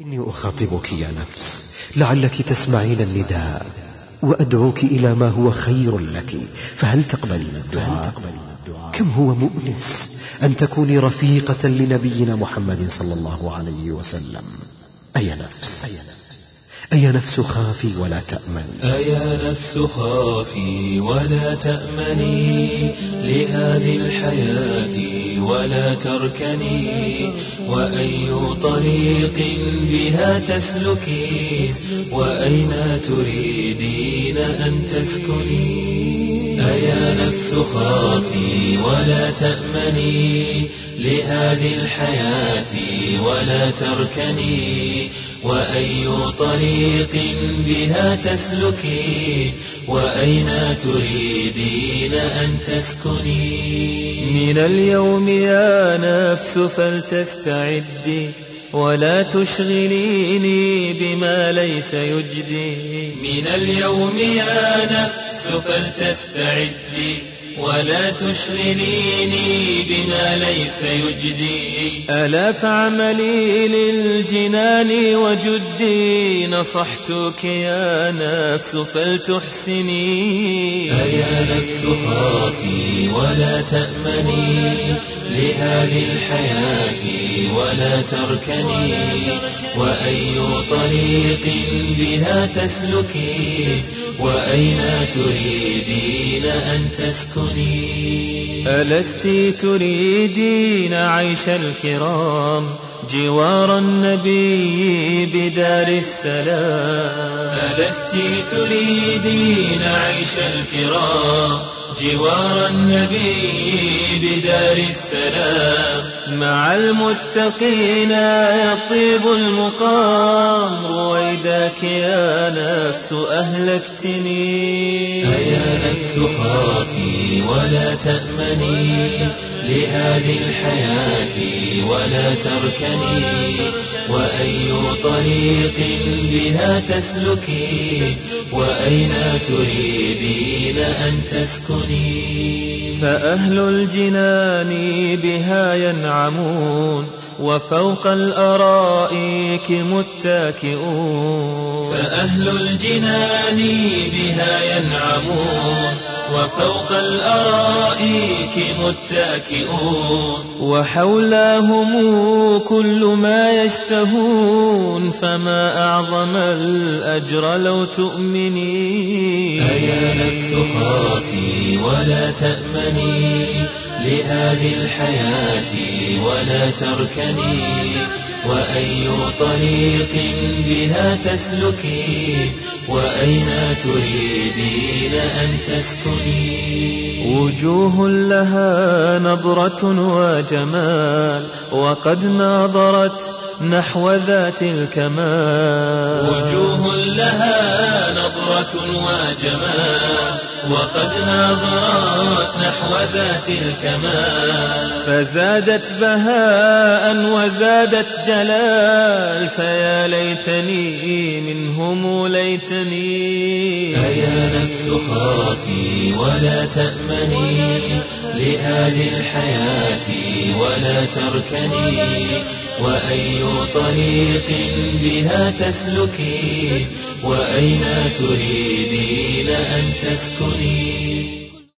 إني أخاطبك يا نفس لعلك تسمعين النداء وأدعوك إلى ما هو خير لك فهل تقبلين الدعاء؟ كم هو مؤنس أن تكوني رفيقة لنبينا محمد صلى الله عليه وسلم. أي نفس, أي نفس؟ أي نفس خافي ولا تأمني. أيا نفس خافي ولا تأمني لهذه الحياة ولا تركني وأي طريق بها تسلكي وأين تريدين أن تسكني؟ أيا نفس خافي ولا تأمني لهذه الحياة ولا تركني وأي طريق بها تسلكي وأين تريدين أن تسكني؟ من اليوم يا نفس فلتستعدي ولا تشغليني بما ليس يجدي. من اليوم يا نفس فلتستعدي ولا تشغليني بما ليس يجدي. ألا فعملي للجنان وجدي نصحتك يا نفس فلتحسني. أيا نفس خافي ولا تأمني لهذه الحياة ولا تركني وأي طريق بها تسلكي وأين تريدين أن تسكني؟ ألست تريدين عيش الكرام جوار النبي بدار السلام؟ ألست تريدين عيش الكرام جوار النبي بدار السلام؟ مع المتقين يطيب المقام. رويداك يا نفس أهلكتني أيا نفس خافي ولا تأمني. لهذه الحياة ولا تركني. وأي طريق بها تسلكي. وأين تريدين أن تسكني. فأهل الجنان بها ينعمون وفوق الأرائك متكئون فأهل الجنان بها ينعمون وفوق الأرائك متكئون. وحولهم كل ما يشتهون فما أعظم الأجر لو تؤمني. أيا نفس خافي ولا تأمني. لهذه الحياة ولا تركني وأي طريق بها تسلكي وأين تريدين أن تسكني؟ وجوه لها نظرة وجمال وقد ناظرت نحو ذات الكمال. وجوه لها نظرة وجمال وقد ناظرت نحو ذات الكمال. فزادت بهاء وزادت جلال فيا ليتني منهم ليتني أيا نفس خافي ولا تأمني لهذه الحياة ولا تركني وأي طريق بها تسلكي وأين تريدين أن تسكني